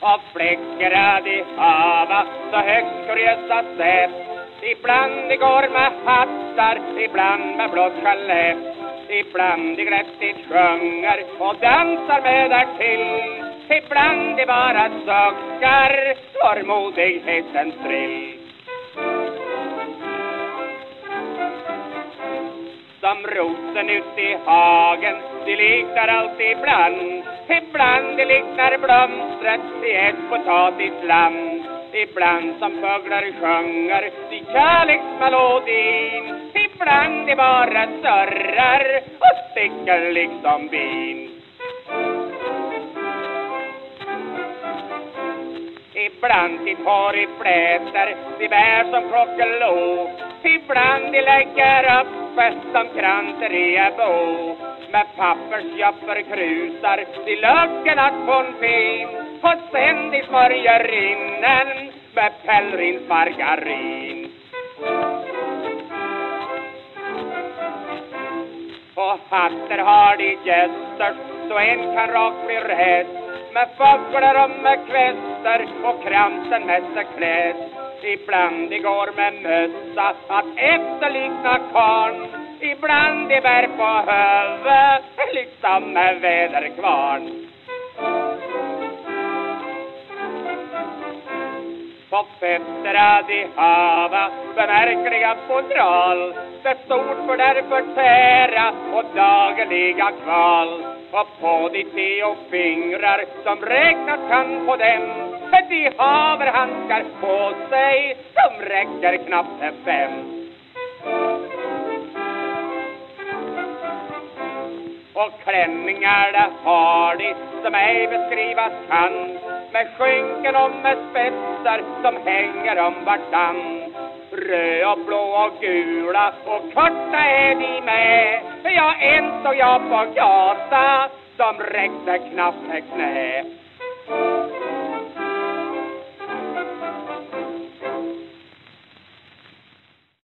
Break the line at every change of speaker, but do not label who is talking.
Och fläckar de hava så högt kuriösa sätt. Ibland de går med hattar, ibland med blått chalett. Ibland de glättigt sjunger och dansar med därtill. Ibland de bara suckar svårmodighetens thrill. Som rosen ut i hagen, de liknar alltid ibland. Ibland de liknar blomstret i ett potatisland. Ibland som fåglar sjunger de kärleksmelodin. Ibland de bara surrar och sticker liksom bin. Ibland sitt hår i flätor, de bär som klockelå. Ibland de lägger upp som kranser i bo. Med pappersjöpper krusar i löken att en fin. Och sen de smörjer innen med Pellrins margarin. Och hattar har de gäster så en kan rakt bli rädd med fåglar och med kväster och kransen med sig klädd. Ibland de går med mössa att efterlikna karn. Ibland de bär på huvud liksom med väderkvarn. På fötterna de hava bemärkliga fodral. Det stort för därför tära och dagliga kval. Och på de tio fingrar som räknas kan på dem men de haver handskar på sig som räcker knappt till fem. Och klänningar där har de som ej beskrivas kan med skynken och med spetsar som hänger om vartann. Röd och blå och gula och korta är de med. Ja, en såg jag på gatan, som räckte knappt till knä.